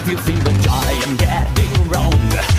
if you see what I am getting wrong